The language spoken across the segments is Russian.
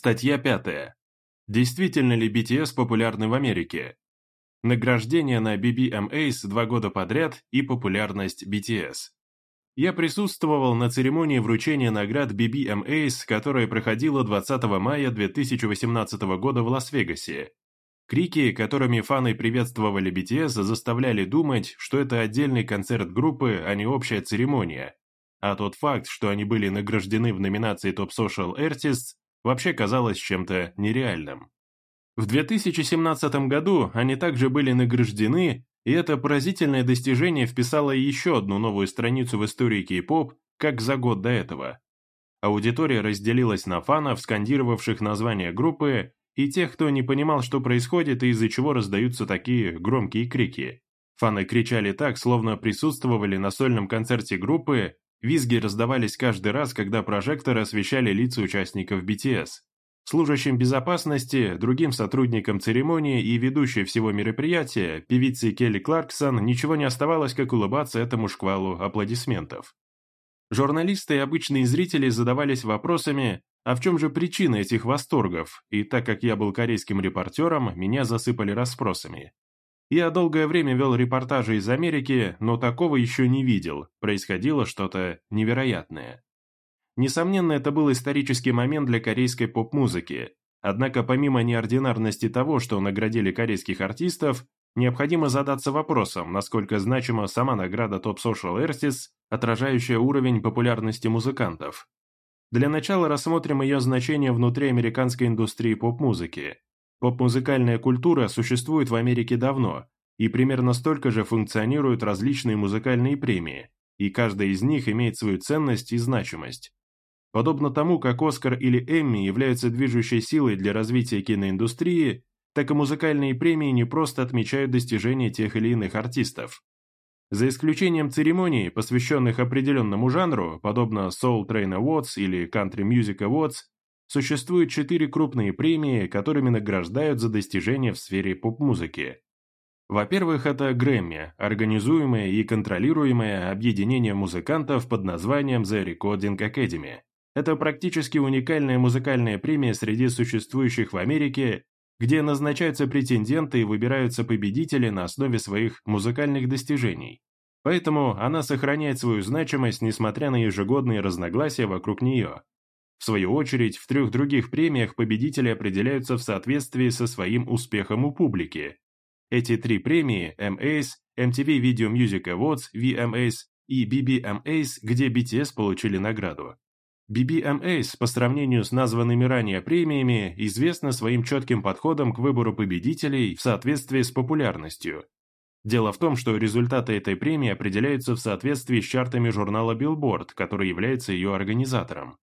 Статья 5. Действительно ли BTS популярны в Америке? Награждение на BBMAs два года подряд и популярность BTS. Я присутствовал на церемонии вручения наград BBMAs, которая проходила 20 мая 2018 года в Лас-Вегасе. Крики, которыми фаны приветствовали BTS, заставляли думать, что это отдельный концерт группы, а не общая церемония. А тот факт, что они были награждены в номинации Top Social Artists, вообще казалось чем-то нереальным. В 2017 году они также были награждены, и это поразительное достижение вписало еще одну новую страницу в истории кей-поп, как за год до этого. Аудитория разделилась на фанов, скандировавших название группы, и тех, кто не понимал, что происходит и из-за чего раздаются такие громкие крики. Фаны кричали так, словно присутствовали на сольном концерте группы, Визги раздавались каждый раз, когда прожекторы освещали лица участников BTS. Служащим безопасности, другим сотрудникам церемонии и ведущей всего мероприятия, певице Келли Кларксон, ничего не оставалось, как улыбаться этому шквалу аплодисментов. Журналисты и обычные зрители задавались вопросами, а в чем же причина этих восторгов, и так как я был корейским репортером, меня засыпали расспросами. Я долгое время вел репортажи из Америки, но такого еще не видел, происходило что-то невероятное. Несомненно, это был исторический момент для корейской поп-музыки. Однако помимо неординарности того, что наградили корейских артистов, необходимо задаться вопросом, насколько значима сама награда Top Social Artist, отражающая уровень популярности музыкантов. Для начала рассмотрим ее значение внутри американской индустрии поп-музыки. Поп-музыкальная культура существует в Америке давно, и примерно столько же функционируют различные музыкальные премии, и каждая из них имеет свою ценность и значимость. Подобно тому, как Оскар или Эмми являются движущей силой для развития киноиндустрии, так и музыкальные премии не просто отмечают достижения тех или иных артистов. За исключением церемоний, посвященных определенному жанру, подобно Soul Train Awards или Country Music Awards, существует четыре крупные премии, которыми награждают за достижения в сфере поп-музыки. Во-первых, это Грэмми, организуемое и контролируемое объединение музыкантов под названием The Recording Academy. Это практически уникальная музыкальная премия среди существующих в Америке, где назначаются претенденты и выбираются победители на основе своих музыкальных достижений. Поэтому она сохраняет свою значимость, несмотря на ежегодные разногласия вокруг нее, в свою очередь, в трех других премиях победители определяются в соответствии со своим успехом у публики. Эти три премии – MAs, MTV Video Music Awards, VMAs и BBMAs, где BTS получили награду. BBMAs, по сравнению с названными ранее премиями, известна своим четким подходом к выбору победителей в соответствии с популярностью. Дело в том, что результаты этой премии определяются в соответствии с чартами журнала Billboard, который является ее организатором.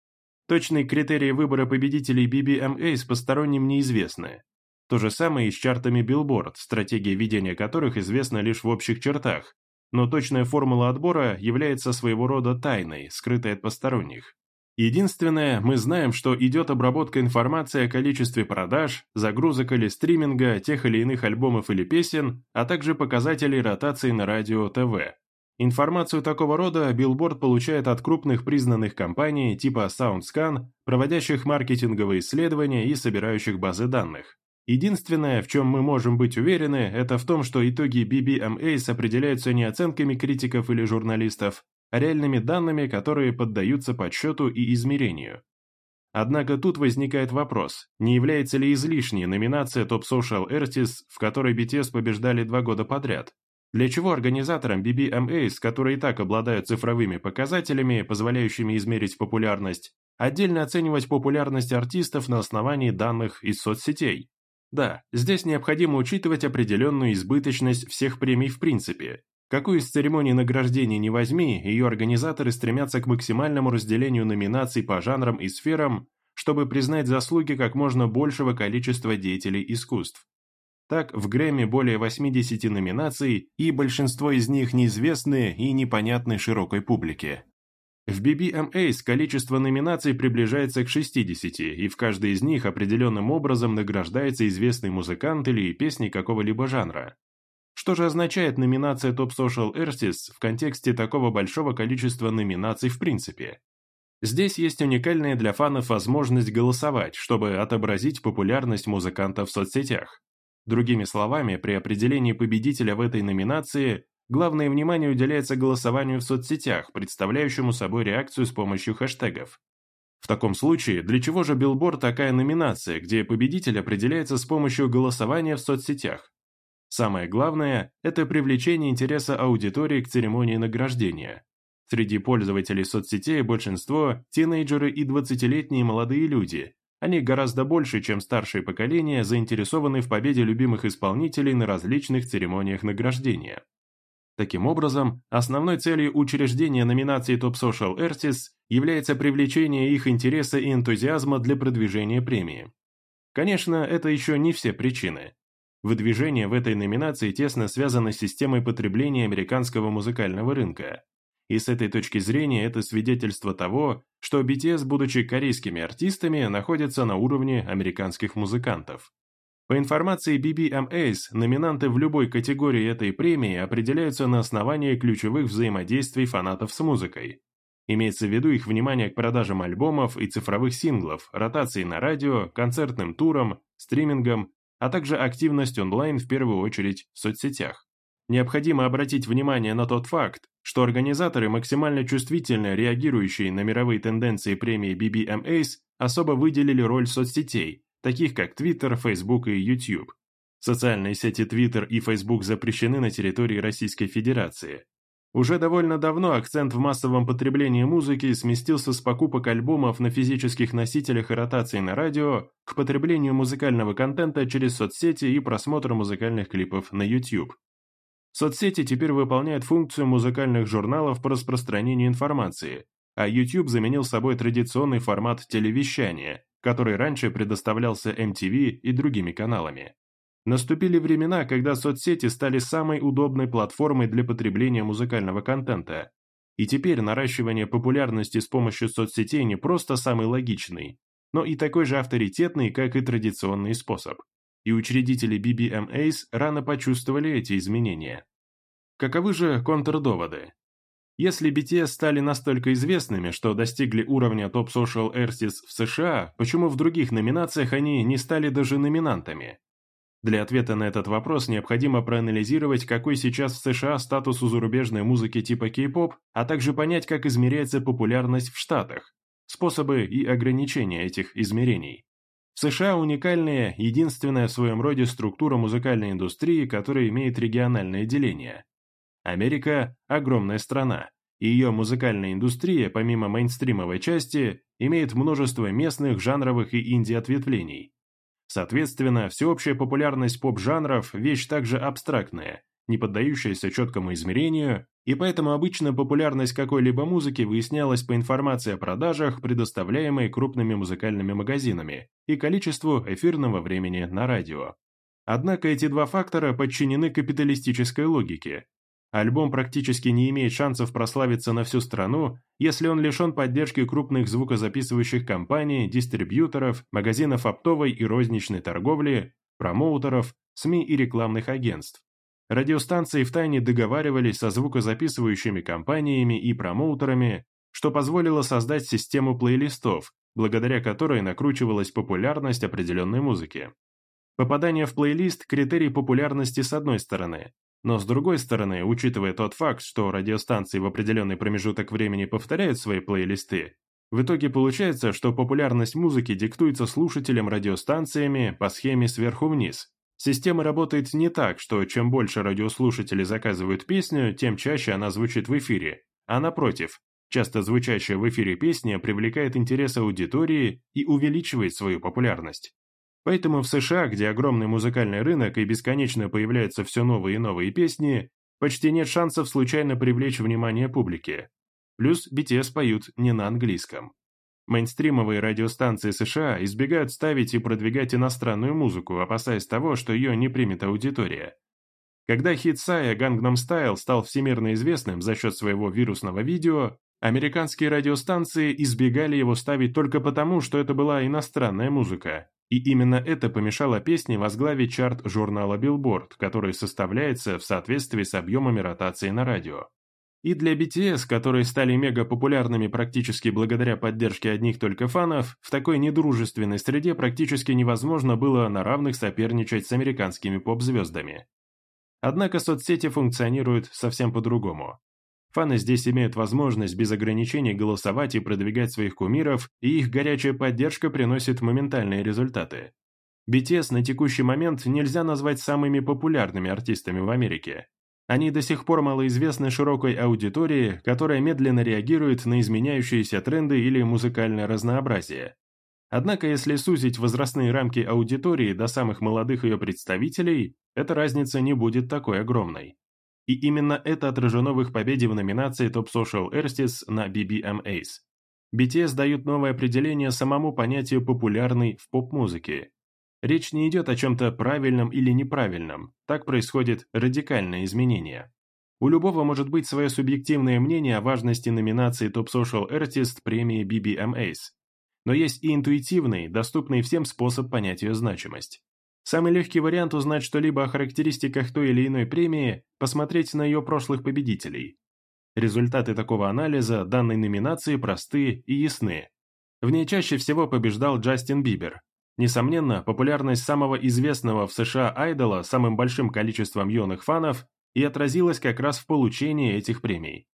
Точные критерии выбора победителей BBMA с посторонним неизвестны. То же самое и с чартами Billboard, стратегия ведения которых известна лишь в общих чертах, но точная формула отбора является своего рода тайной, скрытой от посторонних. Единственное, мы знаем, что идет обработка информации о количестве продаж, загрузок или стриминга тех или иных альбомов или песен, а также показателей ротации на радио ТВ. Информацию такого рода Billboard получает от крупных признанных компаний типа SoundScan, проводящих маркетинговые исследования и собирающих базы данных. Единственное, в чем мы можем быть уверены, это в том, что итоги BBMAs определяются не оценками критиков или журналистов, а реальными данными, которые поддаются подсчету и измерению. Однако тут возникает вопрос, не является ли излишней номинация Top Social Artists, в которой BTS побеждали два года подряд, для чего организаторам BBMAs, которые и так обладают цифровыми показателями, позволяющими измерить популярность, отдельно оценивать популярность артистов на основании данных из соцсетей. Да, здесь необходимо учитывать определенную избыточность всех премий в принципе. Какую из церемоний награждения не возьми, ее организаторы стремятся к максимальному разделению номинаций по жанрам и сферам, чтобы признать заслуги как можно большего количества деятелей искусств. Так, в Грэмми более 80 номинаций, и большинство из них неизвестны и непонятны широкой публике. В BBMAs количество номинаций приближается к 60, и в каждой из них определенным образом награждается известный музыкант или песни какого-либо жанра. Что же означает номинация Top Social Artists в контексте такого большого количества номинаций в принципе? Здесь есть уникальная для фанов возможность голосовать, чтобы отобразить популярность музыканта в соцсетях. Другими словами, при определении победителя в этой номинации главное внимание уделяется голосованию в соцсетях, представляющему собой реакцию с помощью хэштегов. В таком случае, для чего же билборд такая номинация, где победитель определяется с помощью голосования в соцсетях? Самое главное – это привлечение интереса аудитории к церемонии награждения. Среди пользователей соцсетей большинство – тинейджеры и 20-летние молодые люди, они гораздо больше, чем старшее поколение, заинтересованы в победе любимых исполнителей на различных церемониях награждения. Таким образом, основной целью учреждения номинации Top Social Artists является привлечение их интереса и энтузиазма для продвижения премии. Конечно, это еще не все причины. Выдвижение в этой номинации тесно связано с системой потребления американского музыкального рынка. И с этой точки зрения это свидетельство того, что BTS, будучи корейскими артистами, находятся на уровне американских музыкантов. По информации BBMAs, номинанты в любой категории этой премии определяются на основании ключевых взаимодействий фанатов с музыкой. Имеется в виду их внимание к продажам альбомов и цифровых синглов, ротации на радио, концертным турам, стримингам, а также активность онлайн в первую очередь в соцсетях. Необходимо обратить внимание на тот факт, что организаторы максимально чувствительно реагирующие на мировые тенденции премии BBMAs особо выделили роль соцсетей, таких как Twitter, Facebook и YouTube. Социальные сети Twitter и Facebook запрещены на территории Российской Федерации. Уже довольно давно акцент в массовом потреблении музыки сместился с покупок альбомов на физических носителях и ротации на радио к потреблению музыкального контента через соцсети и просмотру музыкальных клипов на YouTube. Соцсети теперь выполняют функцию музыкальных журналов по распространению информации, а YouTube заменил собой традиционный формат телевещания, который раньше предоставлялся MTV и другими каналами. Наступили времена, когда соцсети стали самой удобной платформой для потребления музыкального контента. И теперь наращивание популярности с помощью соцсетей не просто самый логичный, но и такой же авторитетный, как и традиционный способ и учредители BBMAs рано почувствовали эти изменения. Каковы же контрдоводы? Если BTS стали настолько известными, что достигли уровня Top Social Artists в США, почему в других номинациях они не стали даже номинантами? Для ответа на этот вопрос необходимо проанализировать, какой сейчас в США статус у зарубежной музыки типа кей-поп, а также понять, как измеряется популярность в Штатах, способы и ограничения этих измерений. США уникальная, единственная в своем роде структура музыкальной индустрии, которая имеет региональное деление. Америка – огромная страна, и ее музыкальная индустрия, помимо мейнстримовой части, имеет множество местных, жанровых и инди-ответвлений. Соответственно, всеобщая популярность поп-жанров – вещь также абстрактная, не поддающаяся четкому измерению, и поэтому обычно популярность какой-либо музыки выяснялась по информации о продажах, предоставляемой крупными музыкальными магазинами, и количеству эфирного времени на радио. Однако эти два фактора подчинены капиталистической логике. Альбом практически не имеет шансов прославиться на всю страну, если он лишен поддержки крупных звукозаписывающих компаний, дистрибьюторов, магазинов оптовой и розничной торговли, промоутеров, СМИ и рекламных агентств. Радиостанции втайне договаривались со звукозаписывающими компаниями и промоутерами, что позволило создать систему плейлистов, благодаря которой накручивалась популярность определенной музыки. Попадание в плейлист – критерий популярности с одной стороны, но с другой стороны, учитывая тот факт, что радиостанции в определенный промежуток времени повторяют свои плейлисты, в итоге получается, что популярность музыки диктуется слушателям радиостанциями по схеме сверху вниз, Система работает не так, что чем больше радиослушатели заказывают песню, тем чаще она звучит в эфире, а напротив, часто звучащая в эфире песня привлекает интерес аудитории и увеличивает свою популярность. Поэтому в США, где огромный музыкальный рынок и бесконечно появляются все новые и новые песни, почти нет шансов случайно привлечь внимание публики. Плюс BTS поют не на английском. Мейнстримовые радиостанции США избегают ставить и продвигать иностранную музыку, опасаясь того, что ее не примет аудитория. Когда хит Сая «Гангнам Стайл» стал всемирно известным за счет своего вирусного видео, американские радиостанции избегали его ставить только потому, что это была иностранная музыка. И именно это помешало песне возглавить чарт журнала Billboard, который составляется в соответствии с объемами ротации на радио и для BTS, которые стали мегапопулярными практически благодаря поддержке одних только фанов, в такой недружественной среде практически невозможно было на равных соперничать с американскими поп-звездами. Однако соцсети функционируют совсем по-другому. Фаны здесь имеют возможность без ограничений голосовать и продвигать своих кумиров, и их горячая поддержка приносит моментальные результаты. BTS на текущий момент нельзя назвать самыми популярными артистами в Америке, они до сих пор малоизвестны широкой аудитории, которая медленно реагирует на изменяющиеся тренды или музыкальное разнообразие. Однако, если сузить возрастные рамки аудитории до самых молодых ее представителей, эта разница не будет такой огромной. И именно это отражено в их победе в номинации Top Social Artists на BBMAs. BTS дают новое определение самому понятию «популярный» в поп-музыке Речь не идет о чем-то правильном или неправильном, так происходит радикальное изменение. У любого может быть свое субъективное мнение о важности номинации Top Social Artist премии BBMAs. Но есть и интуитивный, доступный всем способ понять ее значимость. Самый легкий вариант узнать что-либо о характеристиках той или иной премии – посмотреть на ее прошлых победителей. Результаты такого анализа данной номинации просты и ясны. В ней чаще всего побеждал Джастин Бибер, Несомненно, популярность самого известного в США айдола самым большим количеством юных фанов и отразилась как раз в получении этих премий.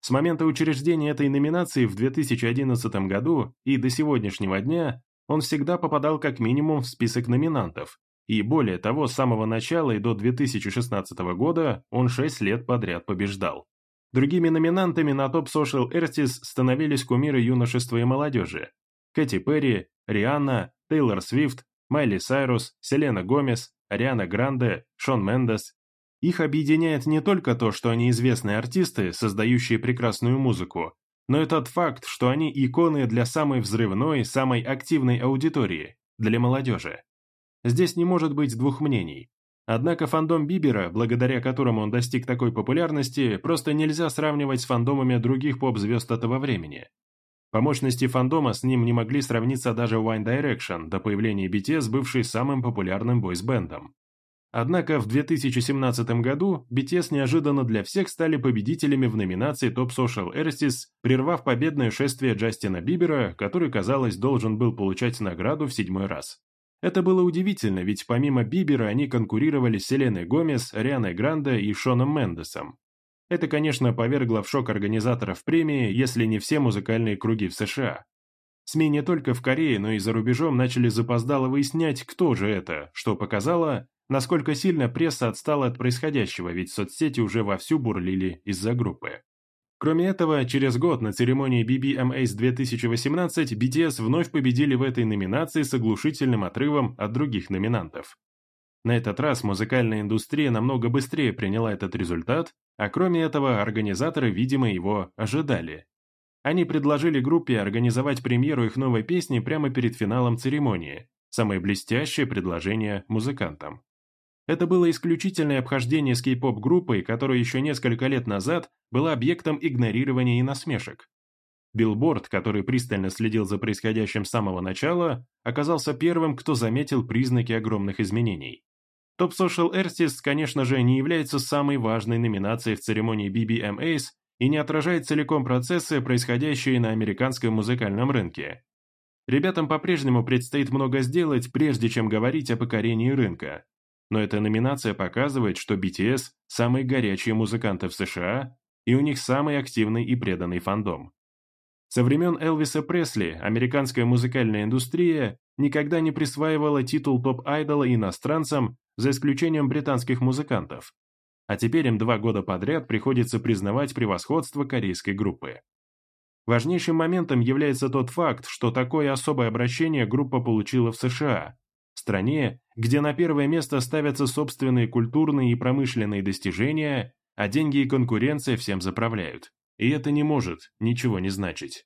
С момента учреждения этой номинации в 2011 году и до сегодняшнего дня он всегда попадал как минимум в список номинантов, и более того, с самого начала и до 2016 года он 6 лет подряд побеждал. Другими номинантами на топ Social Эртис становились кумиры юношества и молодежи – Кэти Перри, Риана, Тейлор Свифт, Майли Сайрус, Селена Гомес, Ариана Гранде, Шон Мендес. Их объединяет не только то, что они известные артисты, создающие прекрасную музыку, но и тот факт, что они иконы для самой взрывной, самой активной аудитории, для молодежи. Здесь не может быть двух мнений. Однако фандом Бибера, благодаря которому он достиг такой популярности, просто нельзя сравнивать с фандомами других поп-звезд этого времени. По мощности фандома с ним не могли сравниться даже Wine Direction до появления BTS, бывший самым популярным бойсбендом. Однако в 2017 году BTS неожиданно для всех стали победителями в номинации Top Social Artists, прервав победное шествие Джастина Бибера, который, казалось, должен был получать награду в седьмой раз. Это было удивительно, ведь помимо Бибера они конкурировали с Селеной Гомес, Рианой Гранде и Шоном Мендесом. Это, конечно, повергло в шок организаторов премии, если не все музыкальные круги в США. СМИ не только в Корее, но и за рубежом начали запоздало выяснять, кто же это, что показало, насколько сильно пресса отстала от происходящего, ведь соцсети уже вовсю бурлили из-за группы. Кроме этого, через год на церемонии BBMAs 2018 BTS вновь победили в этой номинации с оглушительным отрывом от других номинантов. На этот раз музыкальная индустрия намного быстрее приняла этот результат а кроме этого, организаторы, видимо, его ожидали. Они предложили группе организовать премьеру их новой песни прямо перед финалом церемонии. Самое блестящее предложение музыкантам. Это было исключительное обхождение с кей-поп-группой, которая еще несколько лет назад была объектом игнорирования и насмешек. Билборд, который пристально следил за происходящим с самого начала, оказался первым, кто заметил признаки огромных изменений. Топ Social Artist, конечно же, не является самой важной номинацией в церемонии BBMAs и не отражает целиком процессы, происходящие на американском музыкальном рынке. Ребятам по-прежнему предстоит много сделать, прежде чем говорить о покорении рынка. Но эта номинация показывает, что BTS – самые горячие музыканты в США, и у них самый активный и преданный фандом. Со времен Элвиса Пресли американская музыкальная индустрия никогда не присваивала титул топ-айдола иностранцам, за исключением британских музыкантов. А теперь им два года подряд приходится признавать превосходство корейской группы. Важнейшим моментом является тот факт, что такое особое обращение группа получила в США, стране, где на первое место ставятся собственные культурные и промышленные достижения, а деньги и конкуренция всем заправляют. И это не может ничего не значить.